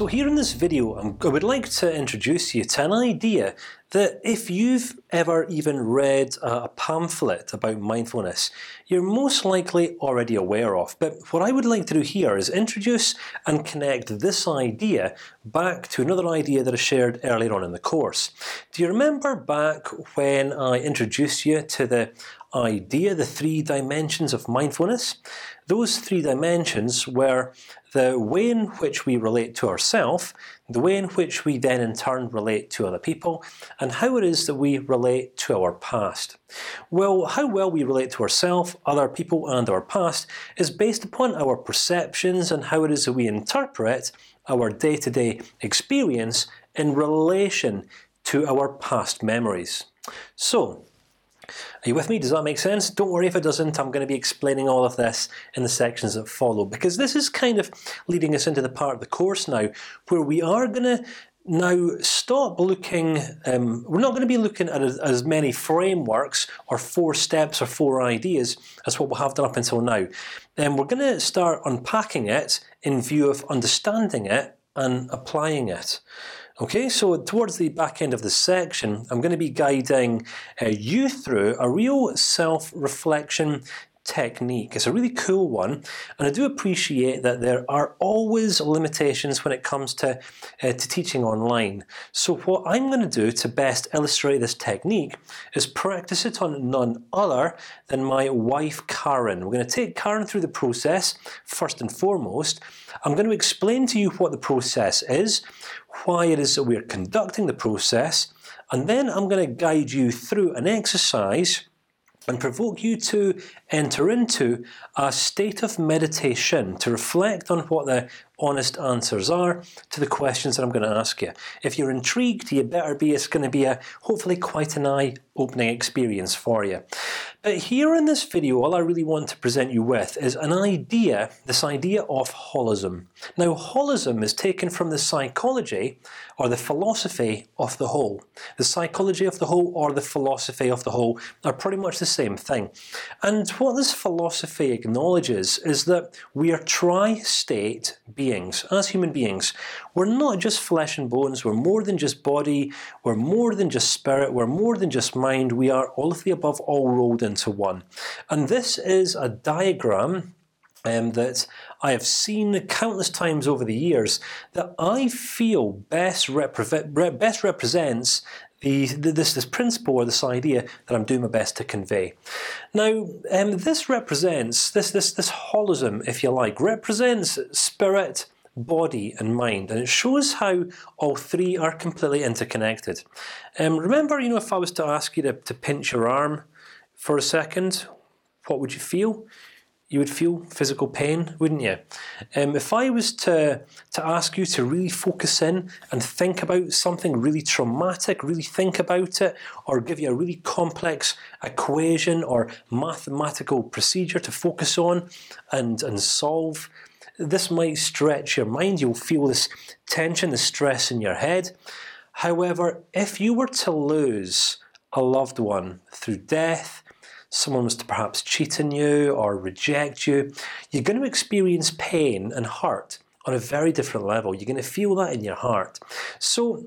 So here in this video, I would like to introduce you to an idea that if you've ever even read a pamphlet about mindfulness, you're most likely already aware of. But what I would like to do here is introduce and connect this idea back to another idea that I shared earlier on in the course. Do you remember back when I introduced you to the idea, the three dimensions of mindfulness? Those three dimensions were the way in which we relate to ourselves, the way in which we then in turn relate to other people, and how it is that we relate to our past. Well, how well we relate to ourselves, other people, and our past is based upon our perceptions and how it is that we interpret our day-to-day -day experience in relation to our past memories. So, are you with me? Does that make sense? Don't worry if it doesn't. I'm going to be explaining all of this in the sections that follow because this is kind of leading us into the part of the course now where we are going to now stop looking. Um, we're not going to be looking at as, as many frameworks or four steps or four ideas as what we have done up until now. And we're going to start unpacking it in view of understanding it and applying it. Okay, so towards the back end of the section, I'm going to be guiding uh, you through a real self-reflection technique. It's a really cool one, and I do appreciate that there are always limitations when it comes to uh, to teaching online. So what I'm going to do to best illustrate this technique is practice it on none other than my wife Karen. We're going to take Karen through the process first and foremost. I'm going to explain to you what the process is, why it is that we are conducting the process, and then I'm going to guide you through an exercise and provoke you to enter into a state of meditation to reflect on what the honest answers are to the questions that I'm going to ask you. If you're intrigued, you better be. It's going to be a hopefully quite an eye-opening experience for you. But here in this video, all I really want to present you with is an idea, this idea of holism. Now, holism is taken from the psychology or the philosophy of the whole. The psychology of the whole or the philosophy of the whole are pretty much the same thing. And what this philosophy acknowledges is that we are tri-state beings. As human beings, we're not just flesh and bones. We're more than just body. We're more than just spirit. We're more than just mind. We are all of the above, all rolled into one. And this is a diagram um, that I have seen countless times over the years that I feel best, repre best represents the, this this principle or this idea that I'm doing my best to convey. Now, um, this represents this this this holism, if you like, represents spirit, body, and mind, and it shows how all three are completely interconnected. Um, remember, you know, if I was to ask you to, to pinch your arm for a second, what would you feel? You would feel physical pain, wouldn't you? Um, if I was to to ask you to really focus in and think about something really traumatic, really think about it, or give you a really complex equation or mathematical procedure to focus on and and solve, this might stretch your mind. You'll feel this tension, the stress in your head. However, if you were to lose a loved one through death, someone was to perhaps cheat on you or reject you, you're going to experience pain and hurt on a very different level. You're going to feel that in your heart. So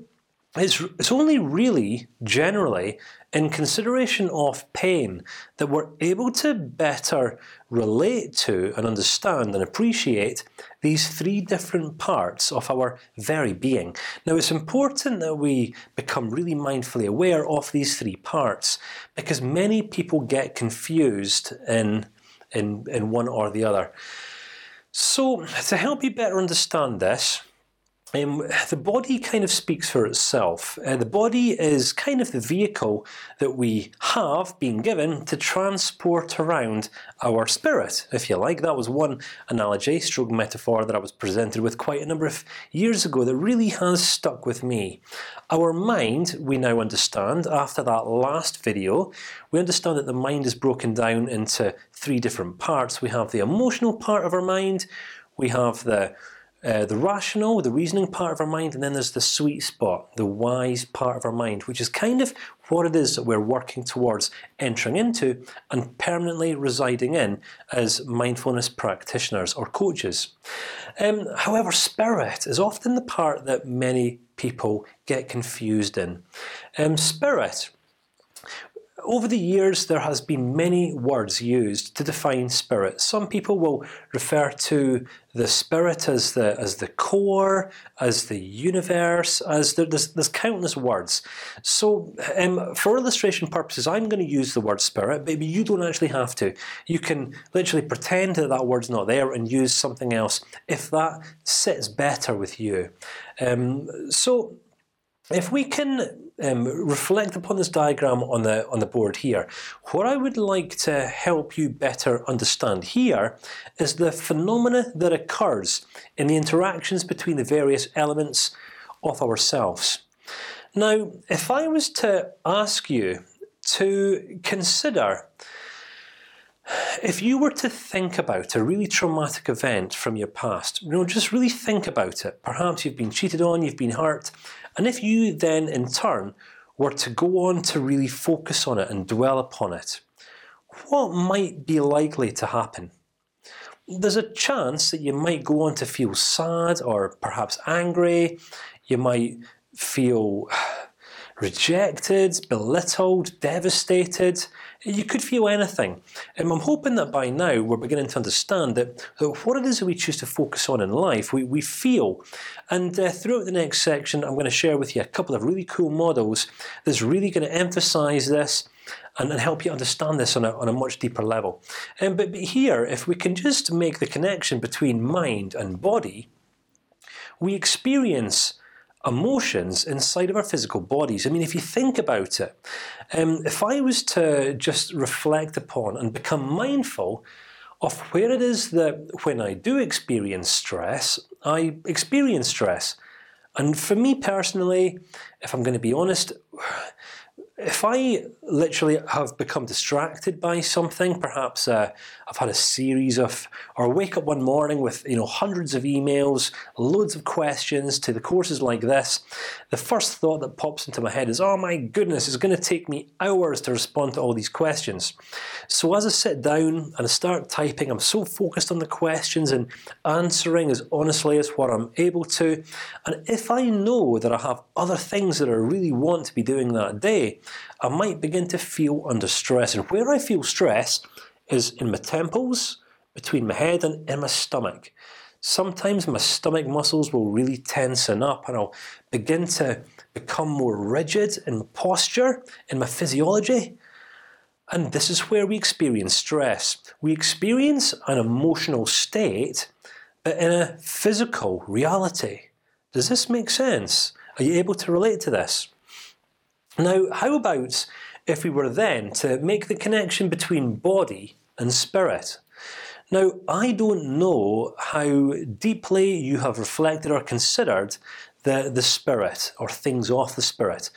it's it's only really generally in consideration of pain that we're able to better relate to and understand and appreciate these three different parts of our very being. Now, it's important that we become really mindfully aware of these three parts because many people get confused in in in one or the other. So, to help you better understand this. Um, the body kind of speaks for itself. Uh, the body is kind of the vehicle that we have been given to transport around our spirit, if you like. That was one analogy, stroke metaphor that I was presented with quite a number of years ago that really has stuck with me. Our mind, we now understand after that last video, we understand that the mind is broken down into three different parts. We have the emotional part of our mind, we have the uh, the rational, the reasoning part of our mind, and then there's the sweet spot, the wise part of our mind, which is kind of what it is that we're working towards entering into and permanently residing in as mindfulness practitioners or coaches. Um, however, spirit is often the part that many people get confused in. Um, spirit over the years, there has been many words used to define spirit. Some people will refer to the spirit as the as the core, as the universe, as the, there's, there's countless words. So, um, for illustration purposes, I'm going to use the word spirit. Maybe you don't actually have to. You can literally pretend that that word's not there and use something else if that sits better with you. Um, so if we can um, reflect upon this diagram on the on the board here, what I would like to help you better understand here is the phenomena that occurs in the interactions between the various elements of ourselves. Now, if I was to ask you to consider if you were to think about a really traumatic event from your past, you know, just really think about it. Perhaps you've been cheated on, you've been hurt, and if you then, in turn, were to go on to really focus on it and dwell upon it, what might be likely to happen? There's a chance that you might go on to feel sad or perhaps angry. You might feel rejected, belittled, devastated. You could feel anything. And I'm hoping that by now we're beginning to understand that, that what it is that we choose to focus on in life, we, we feel. And uh, throughout the next section, I'm going to share with you a couple of really cool models that's really going to emphasize this and, and help you understand this on a, on a much deeper level. Um, but, but here, if we can just make the connection between mind and body, we experience emotions inside of our physical bodies. I mean, if you think about it, um, if I was to just reflect upon and become mindful of where it is that when I do experience stress, I experience stress, and for me personally, if I'm going to be honest, if I literally have become distracted by something, perhaps uh, I've had a series of, or wake up one morning with you know hundreds of emails, loads of questions to the courses like this, the first thought that pops into my head is, "Oh my goodness, it's going to take me hours to respond to all these questions." So as I sit down and I start typing, I'm so focused on the questions and answering as honestly as what I'm able to. And if I know that I have other things that I really want to be doing that day, I might begin to feel under stress. And where I feel stress is in my temples, between my head and in my stomach. Sometimes my stomach muscles will really tensen up, and I'll begin to become more rigid in posture, in my physiology. And this is where we experience stress. We experience an emotional state, but in a physical reality. Does this make sense? Are you able to relate to this? Now, how about if we were then to make the connection between body and spirit? Now, I don't know how deeply you have reflected or considered the the spirit or things of the spirit.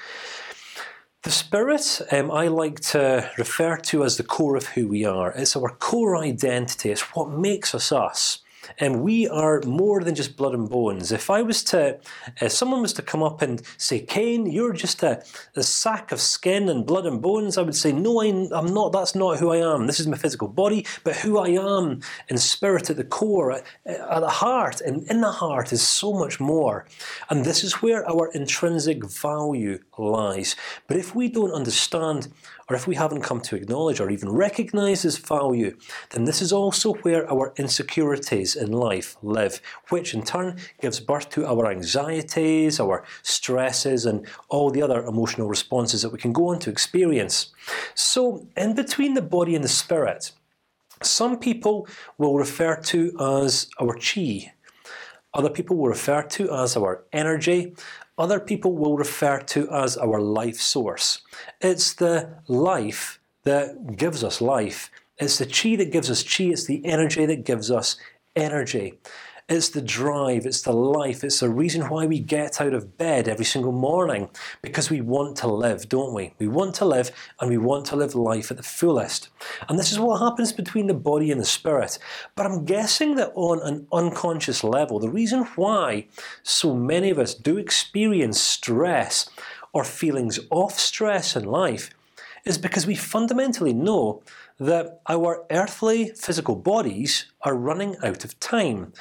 The spirit um, I like to refer to as the core of who we are. It's our core identity. It's what makes us us and we are more than just blood and bones. If I was to, if someone was to come up and say, "Kane, you're just a, a sack of skin and blood and bones," I would say, "No, I'm, I'm not. That's not who I am. This is my physical body, but who I am in spirit, at the core, at, at the heart, and in the heart is so much more. And this is where our intrinsic value lies. But if we don't understand or if we haven't come to acknowledge or even recognize this value, then this is also where our insecurities in life live, which in turn gives birth to our anxieties, our stresses, and all the other emotional responses that we can go on to experience. So, in between the body and the spirit, some people will refer to as our chi. Other people will refer to as our energy, other people will refer to as our life source. It's the life that gives us life. It's the chi that gives us chi. It's the energy that gives us energy. It's the drive. It's the life. It's the reason why we get out of bed every single morning because we want to live, don't we? We want to live, and we want to live life at the fullest. And this is what happens between the body and the spirit. But I'm guessing that on an unconscious level, the reason why so many of us do experience stress or feelings of stress in life is because we fundamentally know that our earthly physical bodies are running out of time.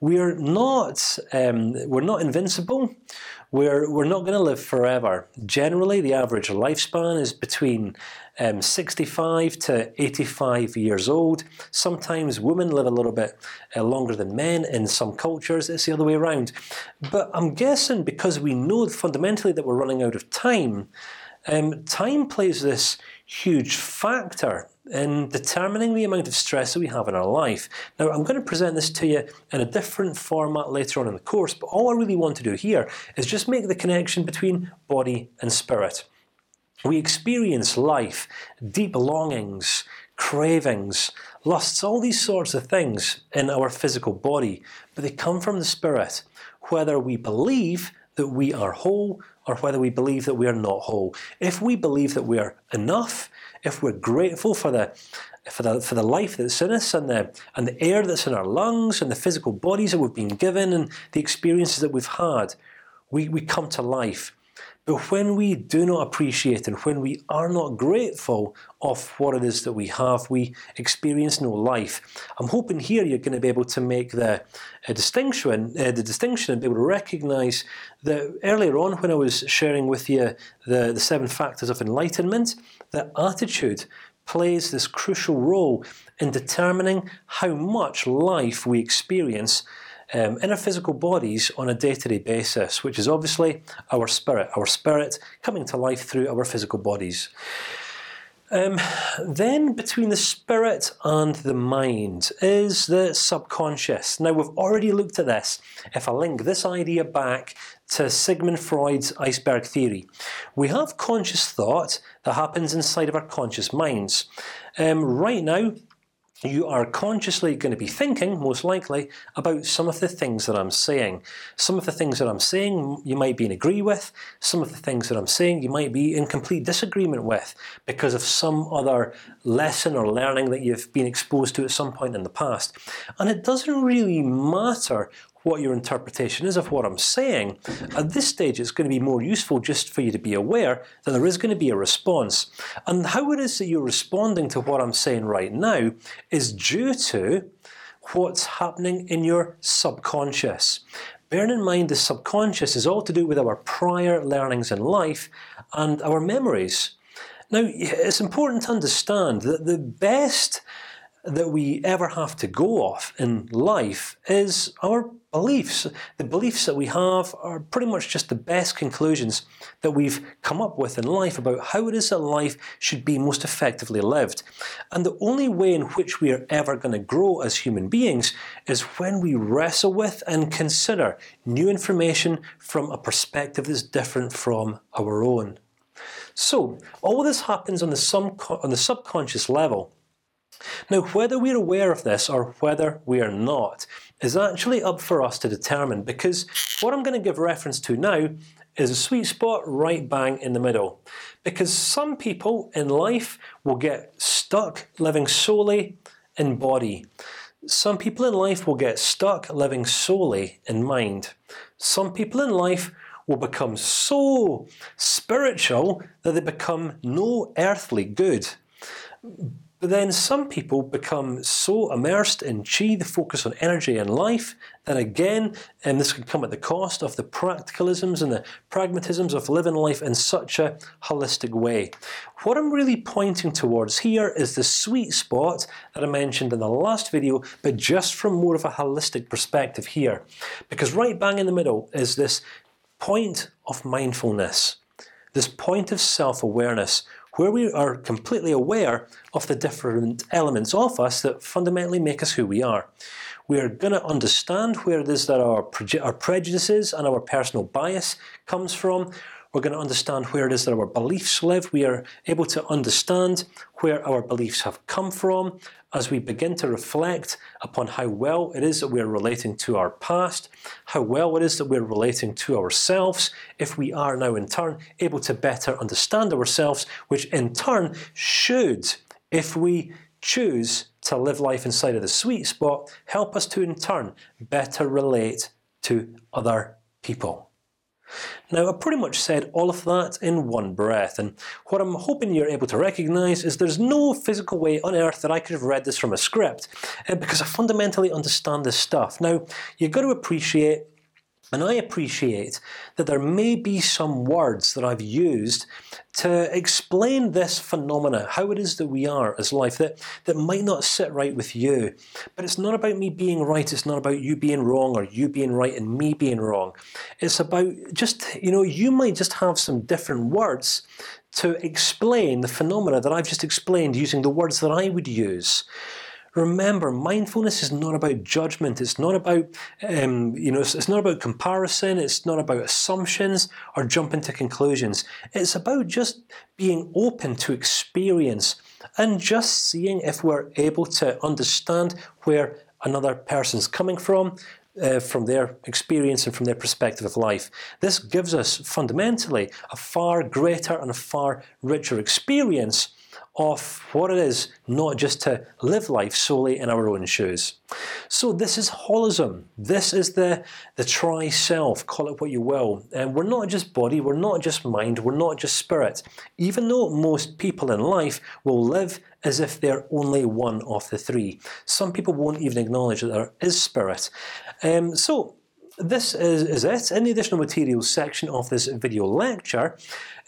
We're not um, we're not invincible. We're we're not going to live forever. Generally, the average lifespan is between um, 65 to 85 years old. Sometimes women live a little bit uh, longer than men. In some cultures, it's the other way around. But I'm guessing because we know fundamentally that we're running out of time. Um, time plays this huge factor in determining the amount of stress that we have in our life. Now, I'm going to present this to you in a different format later on in the course, but all I really want to do here is just make the connection between body and spirit. We experience life, deep longings, cravings, lusts, all these sorts of things in our physical body, but they come from the spirit. Whether we believe that we are whole or whether we believe that we are not whole. If we believe that we are enough, if we're grateful for the for the for the life that's in us and the and the air that's in our lungs and the physical bodies that we've been given and the experiences that we've had, we we come to life. But when we do not appreciate and when we are not grateful of what it is that we have, we experience no life. I'm hoping here you're going to be able to make the uh, distinction, uh, the distinction, and be able to recognise that earlier on when I was sharing with you the the seven factors of enlightenment, that attitude plays this crucial role in determining how much life we experience um, in our physical bodies on a day-to-day -day basis, which is obviously our spirit, our spirit coming to life through our physical bodies. Um, then between the spirit and the mind is the subconscious. Now we've already looked at this. If I link this idea back to Sigmund Freud's iceberg theory, we have conscious thought that happens inside of our conscious minds. Um, right now, you are consciously going to be thinking, most likely, about some of the things that I'm saying. Some of the things that I'm saying you might be in agree with. Some of the things that I'm saying you might be in complete disagreement with because of some other lesson or learning that you've been exposed to at some point in the past. And it doesn't really matter what your interpretation is of what I'm saying. At this stage, it's going to be more useful just for you to be aware that there is going to be a response, and how it is that you're responding to what I'm saying right now is due to what's happening in your subconscious. Bearing in mind the subconscious is all to do with our prior learnings in life and our memories. Now, it's important to understand that the best that we ever have to go off in life is our beliefs. The beliefs that we have are pretty much just the best conclusions that we've come up with in life about how it is that life should be most effectively lived. And the only way in which we are ever going to grow as human beings is when we wrestle with and consider new information from a perspective that's different from our own. So all this happens on the, on the subconscious level. Now, whether we're aware of this or whether we are not is actually up for us to determine. Because what I'm going to give reference to now is a sweet spot right bang in the middle. Because some people in life will get stuck living solely in body. Some people in life will get stuck living solely in mind. Some people in life will become so spiritual that they become no earthly good. But then some people become so immersed in chi, the focus on energy and life, that again, and this can come at the cost of the practicalisms and the pragmatisms of living life in such a holistic way. What I'm really pointing towards here is the sweet spot that I mentioned in the last video, but just from more of a holistic perspective here, because right bang in the middle is this point of mindfulness, this point of self-awareness where we are completely aware of the different elements of us that fundamentally make us who we are. We are going to understand where it is that our, our prejudices and our personal bias comes from. We're going to understand where it is that our beliefs live. We are able to understand where our beliefs have come from as we begin to reflect upon how well it is that we're relating to our past, how well it is that we're relating to ourselves. If we are now in turn able to better understand ourselves, which in turn should, if we choose to live life inside of the sweet spot, help us to in turn better relate to other people. Now, I pretty much said all of that in one breath, and what I'm hoping you're able to recognize is there's no physical way on earth that I could have read this from a script, uh, because I fundamentally understand this stuff. Now, you've got to appreciate and I appreciate that there may be some words that I've used to explain this phenomena, how it is that we are as life, that that might not sit right with you. But it's not about me being right. It's not about you being wrong or you being right and me being wrong. It's about just you know you might just have some different words to explain the phenomena that I've just explained using the words that I would use. Remember, mindfulness is not about judgment. It's not about um, you know. It's not about comparison. It's not about assumptions or jumping to conclusions. It's about just being open to experience and just seeing if we're able to understand where another person's coming from, uh, from their experience and from their perspective of life. This gives us fundamentally a far greater and a far richer experience of what it is not just to live life solely in our own shoes. So this is holism. This is the the tri-self. Call it what you will. And we're not just body. We're not just mind. We're not just spirit. Even though most people in life will live as if they're only one of the three. Some people won't even acknowledge that there is spirit. Um, so this is, is it. In the additional materials section of this video lecture,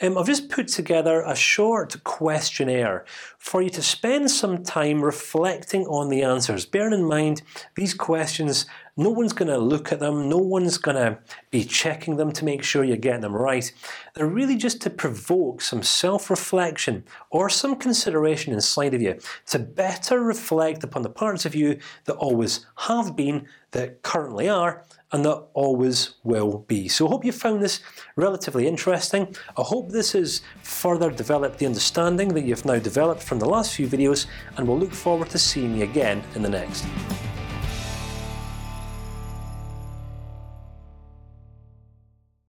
um, I've just put together a short questionnaire for you to spend some time reflecting on the answers. Bearing in mind these questions, no one's going to look at them. No one's going to be checking them to make sure you're getting them right. They're really just to provoke some self-reflection or some consideration inside of you to better reflect upon the parts of you that always have been, that currently are, and that always will be. So I hope you found this relatively interesting. I hope this has further developed the understanding that you've now developed from the last few videos, and we'll look forward to seeing you again in the next.